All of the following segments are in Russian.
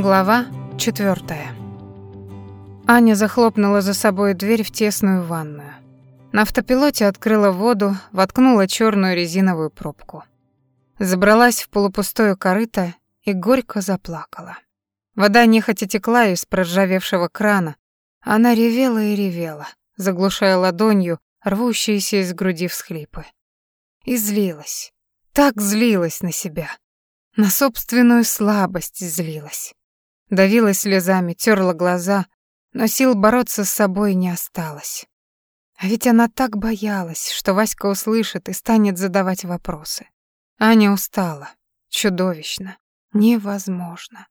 Глава четвертая. Аня захлопнула за собой дверь в тесную ванную. На автопилоте открыла воду, воткнула черную резиновую пробку. Забралась в полупустое корыто и горько заплакала. Вода нехотя текла из проржавевшего крана. Она ревела и ревела, заглушая ладонью рвущиеся из груди всхлипы. И злилась. Так злилась на себя. На собственную слабость злилась. Давилась слезами, терла глаза, но сил бороться с собой не осталось. А ведь она так боялась, что Васька услышит и станет задавать вопросы. Аня устала. Чудовищно. Невозможно.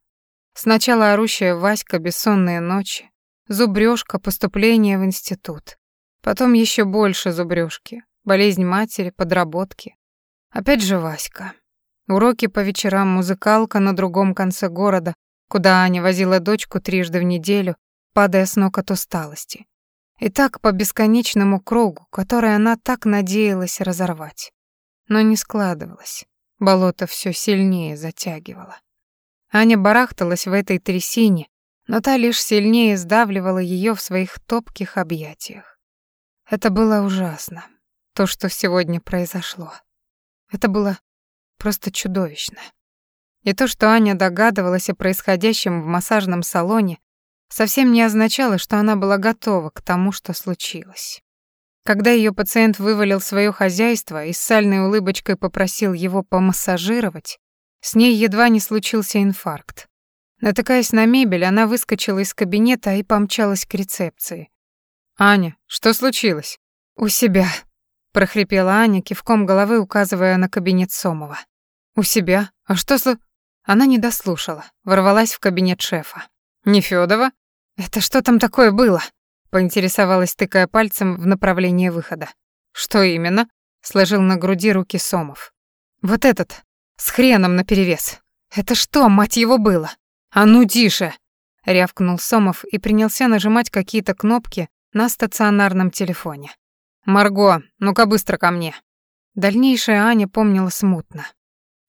Сначала орущая Васька бессонные ночи, зубрёжка, поступление в институт. Потом еще больше зубрёжки, болезнь матери, подработки. Опять же Васька. Уроки по вечерам, музыкалка на другом конце города, куда Аня возила дочку трижды в неделю, падая с ног от усталости. И так по бесконечному кругу, который она так надеялась разорвать. Но не складывалось. Болото все сильнее затягивало. Аня барахталась в этой трясине, но та лишь сильнее сдавливала ее в своих топких объятиях. Это было ужасно, то, что сегодня произошло. Это было просто чудовищно. И то, что Аня догадывалась о происходящем в массажном салоне, совсем не означало, что она была готова к тому, что случилось. Когда ее пациент вывалил свое хозяйство и с сальной улыбочкой попросил его помассажировать, с ней едва не случился инфаркт. Натыкаясь на мебель, она выскочила из кабинета и помчалась к рецепции. «Аня, что случилось?» «У себя», — прохрипела Аня, кивком головы указывая на кабинет Сомова. «У себя? А что слу...» Она не дослушала, ворвалась в кабинет шефа. «Не Фёдова?» «Это что там такое было?» поинтересовалась, тыкая пальцем в направлении выхода. «Что именно?» — сложил на груди руки Сомов. «Вот этот, с хреном наперевес. Это что, мать его, было? А ну тише!» — рявкнул Сомов и принялся нажимать какие-то кнопки на стационарном телефоне. «Марго, ну-ка быстро ко мне!» Дальнейшее Аня помнила смутно.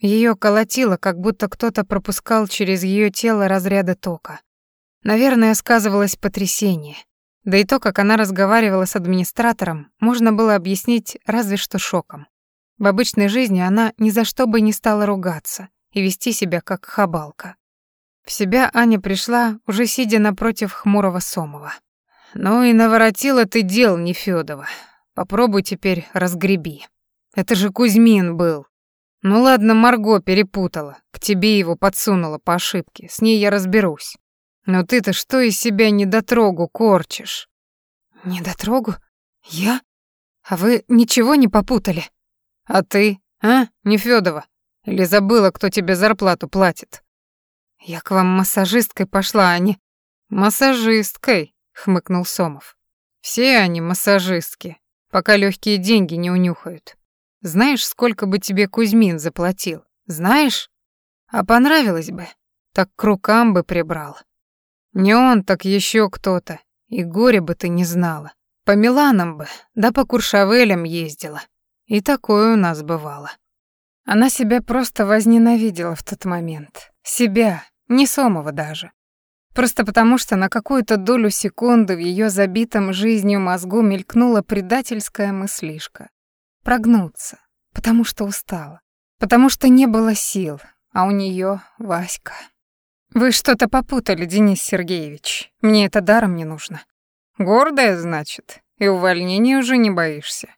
Ее колотило, как будто кто-то пропускал через ее тело разряды тока. Наверное, сказывалось потрясение. Да и то, как она разговаривала с администратором, можно было объяснить разве что шоком. В обычной жизни она ни за что бы не стала ругаться и вести себя как хабалка. В себя Аня пришла, уже сидя напротив хмурого Сомова. «Ну и наворотила ты дел, Нефёдова. Попробуй теперь разгреби. Это же Кузьмин был, ну ладно, Марго перепутала, к тебе его подсунула по ошибке, с ней я разберусь. Но ты-то что из себя недотрогу корчишь? Недотрогу? Я? А вы ничего не попутали? А ты, а, Нефёдова? Или забыла, кто тебе зарплату платит? Я к вам массажисткой пошла, а не... Массажисткой, хмыкнул Сомов. Все они массажистки, пока легкие деньги не унюхают. Знаешь, сколько бы тебе Кузьмин заплатил? Знаешь? А понравилось бы, так к рукам бы прибрал. Не он, так еще кто-то. И горе бы ты не знала. По Миланам бы, да по Куршавелям ездила. И такое у нас бывало. Она себя просто возненавидела в тот момент. Себя, не Сомова даже. Просто потому, что на какую-то долю секунды в ее забитом жизнью мозгу мелькнула предательская мыслишка прогнуться, потому что устала, потому что не было сил, а у нее Васька. Вы что-то попутали, Денис Сергеевич. Мне это даром не нужно. Гордая, значит, и увольнения уже не боишься.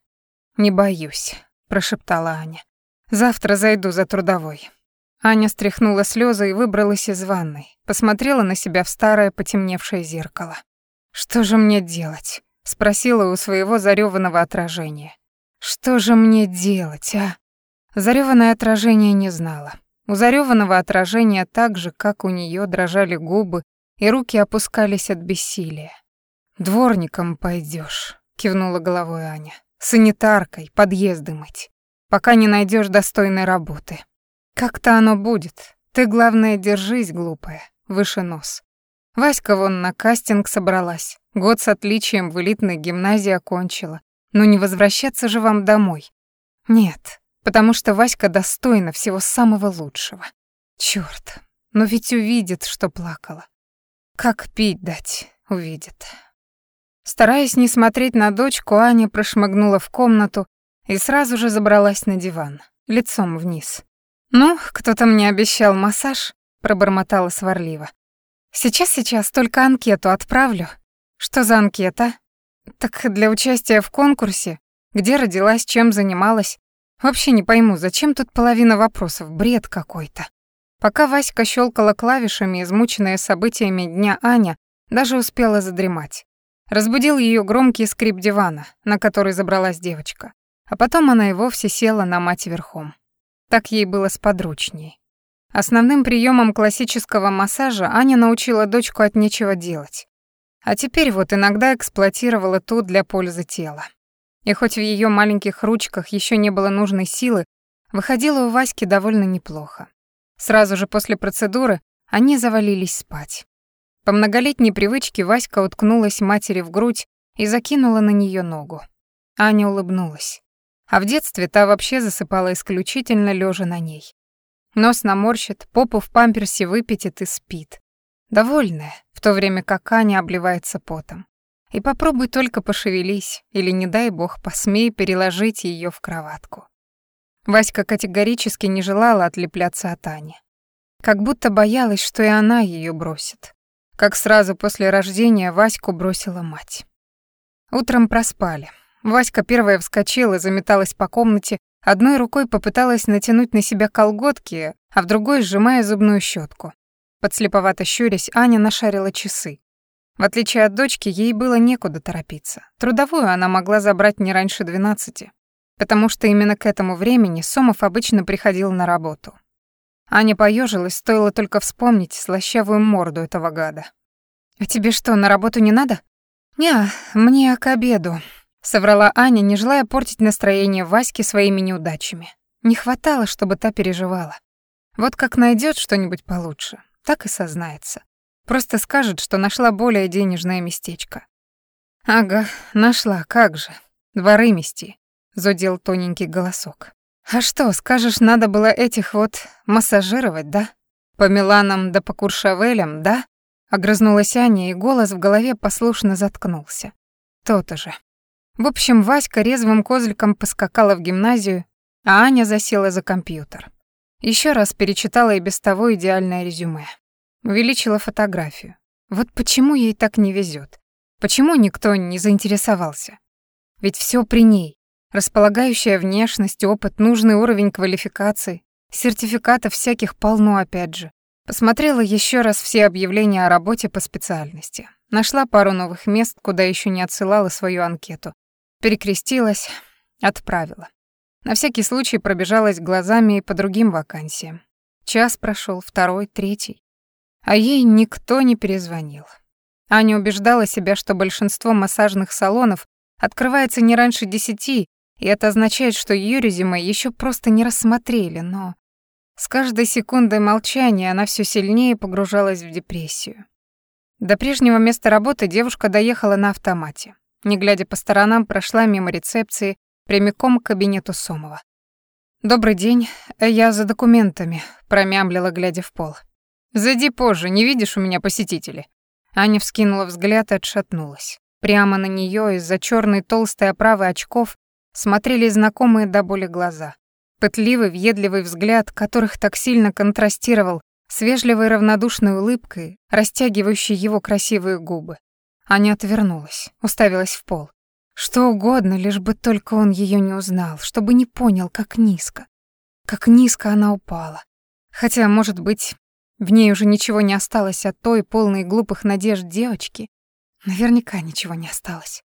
Не боюсь, прошептала Аня. Завтра зайду за трудовой. Аня стряхнула слезы и выбралась из ванной, посмотрела на себя в старое потемневшее зеркало. Что же мне делать? спросила у своего зарёванного отражения. Что же мне делать, а? Зарёванное отражение не знала. У зарёванного отражения так же, как у неё, дрожали губы, и руки опускались от бессилия. «Дворником пойдёшь», — кивнула головой Аня. «Санитаркой, подъезды мыть, пока не найдёшь достойной работы. Как-то оно будет. Ты, главное, держись, глупая, выше нос. Васька вон на кастинг собралась, год с отличием в элитной гимназии окончила, но не возвращаться же вам домой. Нет, потому что Васька достойна всего самого лучшего. Чёрт, но ведь увидит, что плакала. Как пить дать, увидит. Стараясь не смотреть на дочку, Аня прошмыгнула в комнату и сразу же забралась на диван, лицом вниз. «Ну, кто-то мне обещал массаж», — пробормотала сварливо. «Сейчас-сейчас только анкету отправлю». «Что за анкета?» «Так для участия в конкурсе. Где родилась, чем занималась. Вообще не пойму, зачем тут половина вопросов, бред какой-то». Пока Васька щелкала клавишами, измученная событиями дня Аня даже успела задремать. Разбудил ее громкий скрип дивана, на который забралась девочка. А потом она и вовсе села на мать верхом. Так ей было сподручней. Основным приемом классического массажа Аня научила дочку от нечего делать. А теперь вот иногда эксплуатировала тут для пользы тела. И хоть в ее маленьких ручках еще не было нужной силы, выходило у Васьки довольно неплохо. Сразу же после процедуры они завалились спать. По многолетней привычке Васька уткнулась матери в грудь и закинула на нее ногу. Аня улыбнулась. А в детстве та вообще засыпала исключительно лежа на ней. Нос наморщит, попу в памперсе выпятит и спит. Довольная, в то время как Аня обливается потом. И попробуй только пошевелись, или, не дай бог, посмей переложить ее в кроватку. Васька категорически не желала отлепляться от Ани. Как будто боялась, что и она ее бросит. Как сразу после рождения Ваську бросила мать. Утром проспали. Васька первая вскочила, заметалась по комнате, одной рукой попыталась натянуть на себя колготки, а в другой сжимая зубную щетку. Подслеповато щурясь, Аня нашарила часы. В отличие от дочки, ей было некуда торопиться. Трудовую она могла забрать не раньше двенадцати потому что именно к этому времени Сомов обычно приходил на работу. Аня поежилась, стоило только вспомнить слащавую морду этого гада. «А тебе что, на работу не надо?» «Не, мне к обеду», — соврала Аня, не желая портить настроение Васьки своими неудачами. Не хватало, чтобы та переживала. Вот как найдет что-нибудь получше, так и сознается. Просто скажет, что нашла более денежное местечко. «Ага, нашла, как же. Дворы мести зудел тоненький голосок. «А что, скажешь, надо было этих вот массажировать, да? По Миланам да по Куршавелям, да?» Огрызнулась Аня, и голос в голове послушно заткнулся. То-то же. В общем, Васька резвым козликом поскакала в гимназию, а Аня засела за компьютер. Еще раз перечитала и без того идеальное резюме. Увеличила фотографию. Вот почему ей так не везет? Почему никто не заинтересовался? Ведь все при ней. Располагающая внешность, опыт, нужный уровень квалификации, сертификатов всяких полно опять же. Посмотрела еще раз все объявления о работе по специальности. Нашла пару новых мест, куда еще не отсылала свою анкету. Перекрестилась, отправила. На всякий случай пробежалась глазами и по другим вакансиям. Час прошел, второй, третий. А ей никто не перезвонил. Аня убеждала себя, что большинство массажных салонов открывается не раньше десяти, и это означает, что ее резюме еще просто не рассмотрели, но с каждой секундой молчания она все сильнее погружалась в депрессию. До прежнего места работы девушка доехала на автомате. Не глядя по сторонам, прошла мимо рецепции прямиком к кабинету Сомова. «Добрый день, я за документами», — промямлила, глядя в пол. «Зайди позже, не видишь у меня посетителей?» Аня вскинула взгляд и отшатнулась. Прямо на нее из-за черной толстой оправы очков смотрели знакомые до боли глаза. Пытливый, въедливый взгляд, которых так сильно контрастировал с вежливой равнодушной улыбкой, растягивающей его красивые губы. Аня отвернулась, уставилась в пол. Что угодно, лишь бы только он ее не узнал, чтобы не понял, как низко. Как низко она упала. Хотя, может быть, в ней уже ничего не осталось от той полной глупых надежд девочки. Наверняка ничего не осталось.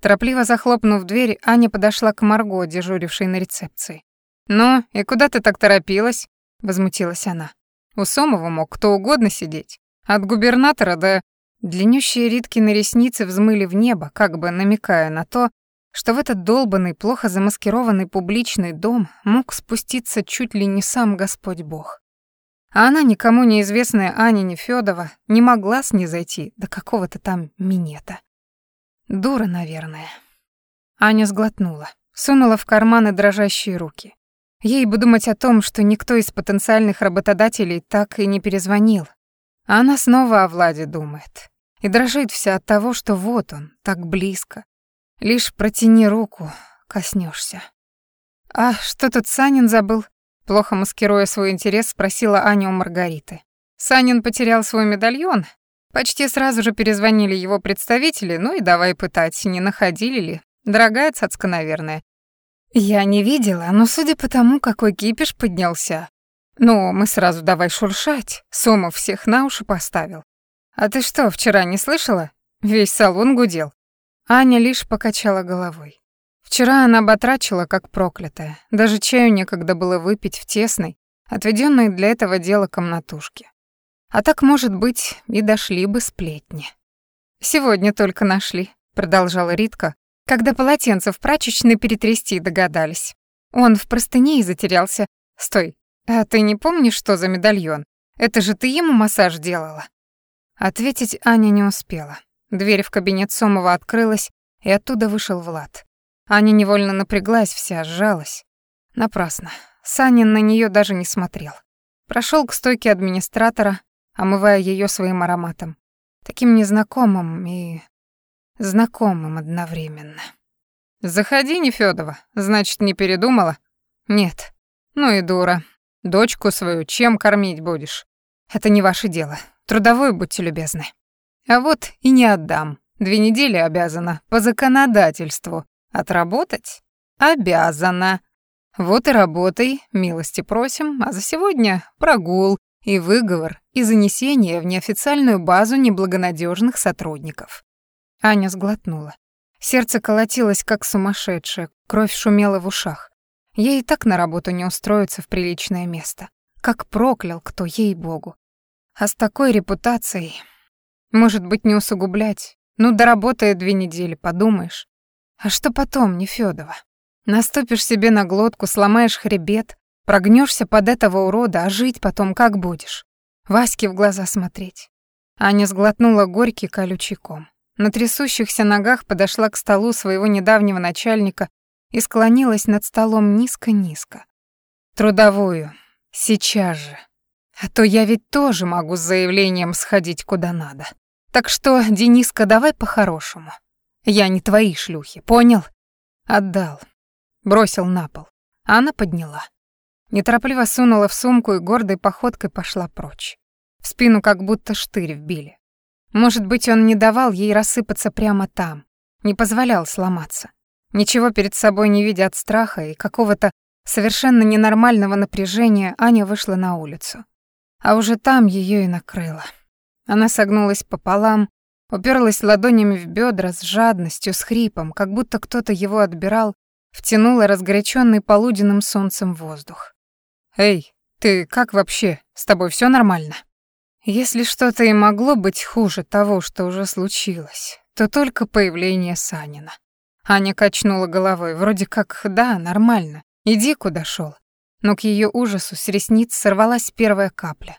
Торопливо захлопнув дверь, Аня подошла к Марго, дежурившей на рецепции. «Ну, и куда ты так торопилась?» — возмутилась она. «У Сомова мог кто угодно сидеть. От губернатора до...» Длиннющие Риткины ресницы взмыли в небо, как бы намекая на то, что в этот долбанный, плохо замаскированный публичный дом мог спуститься чуть ли не сам Господь Бог. А она, никому неизвестная Аня Нефёдова, не могла с ней зайти до какого-то там минета. Дура, наверное. Аня сглотнула, сунула в карманы дрожащие руки. Ей бы думать о том, что никто из потенциальных работодателей так и не перезвонил. А она снова о Владе думает. И дрожит вся от того, что вот он, так близко. Лишь протяни руку, коснешься. «А что тут Санин забыл?» Плохо маскируя свой интерес, спросила Аня у Маргариты. Санин потерял свой медальон. Почти сразу же перезвонили его представители, ну и давай пытать, не находили ли. Дорогая цацка, наверное. Я не видела, но судя по тому, какой кипиш поднялся. Ну, мы сразу давай шуршать. Сомов всех на уши поставил. А ты что, вчера не слышала? Весь салон гудел. Аня лишь покачала головой. Вчера она батрачила, как проклятая. Даже чаю некогда было выпить в тесной, отведенной для этого дела комнатушке. А так, может быть, и дошли бы сплетни. «Сегодня только нашли», — продолжала Ритка, когда полотенце в прачечной перетрясти догадались. Он в простыне и затерялся. Стой, а ты не помнишь, что за медальон? Это же ты ему массаж делала? Ответить Аня не успела. Дверь в кабинет Сомова открылась, и оттуда вышел Влад. Аня невольно напряглась вся, сжалась. Напрасно. Санин на нее даже не смотрел. Прошел к стойке администратора, омывая ее своим ароматом. Таким незнакомым и знакомым одновременно. «Заходи, Нефёдова. Значит, не передумала?» «Нет». «Ну и дура. Дочку свою чем кормить будешь?» «Это не ваше дело. Трудовой будьте любезны». «А вот и не отдам. Две недели обязана. По законодательству. Отработать? Обязана. Вот и работай, милости просим, а за сегодня прогул и выговор и занесение в неофициальную базу неблагонадежных сотрудников. Аня сглотнула. Сердце колотилось, как сумасшедшее, кровь шумела в ушах. Ей и так на работу не устроиться в приличное место. Как проклял кто, ей-богу. А с такой репутацией... Может быть, не усугублять. Ну, доработает две недели, подумаешь. А что потом, Нефёдова? Наступишь себе на глотку, сломаешь хребет, прогнешься под этого урода, а жить потом как будешь? Ваське в глаза смотреть. Аня сглотнула горький колючий ком. На трясущихся ногах подошла к столу своего недавнего начальника и склонилась над столом низко-низко. «Трудовую. Сейчас же. А то я ведь тоже могу с заявлением сходить куда надо. Так что, Дениска, давай по-хорошему. Я не твои шлюхи, понял? Отдал. Бросил на пол. Она подняла. Неторопливо сунула в сумку и гордой походкой пошла прочь. В спину как будто штырь вбили. Может быть, он не давал ей рассыпаться прямо там, не позволял сломаться. Ничего перед собой не видя от страха и какого-то совершенно ненормального напряжения, Аня вышла на улицу. А уже там ее и накрыло. Она согнулась пополам, уперлась ладонями в бедра с жадностью, с хрипом, как будто кто-то его отбирал, втянула разгоряченный полуденным солнцем воздух. «Эй, ты как вообще? С тобой все нормально?» Если что-то и могло быть хуже того, что уже случилось, то только появление Санина. Аня качнула головой, вроде как «да, нормально, иди куда шел. Но к ее ужасу с ресниц сорвалась первая капля.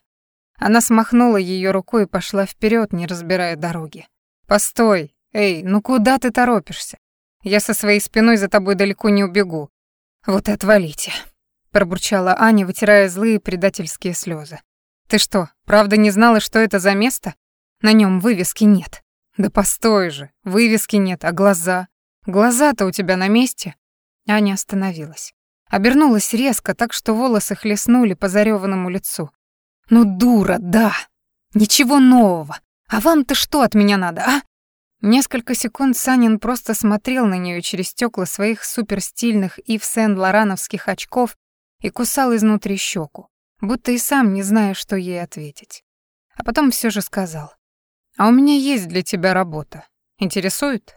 Она смахнула ее рукой и пошла вперед, не разбирая дороги. «Постой! Эй, ну куда ты торопишься? Я со своей спиной за тобой далеко не убегу. Вот и отвалите!» пробурчала Аня, вытирая злые предательские слезы. Ты что, правда не знала, что это за место? На нем вывески нет. Да постой же, вывески нет, а глаза? Глаза-то у тебя на месте. Аня остановилась. Обернулась резко, так что волосы хлестнули по зареванному лицу. Ну дура, да. Ничего нового. А вам-то что от меня надо, а? Несколько секунд Санин просто смотрел на нее через стекла своих суперстильных Ив Сен-Лорановских очков и кусал изнутри щеку будто и сам не зная, что ей ответить. А потом все же сказал. «А у меня есть для тебя работа. Интересует?»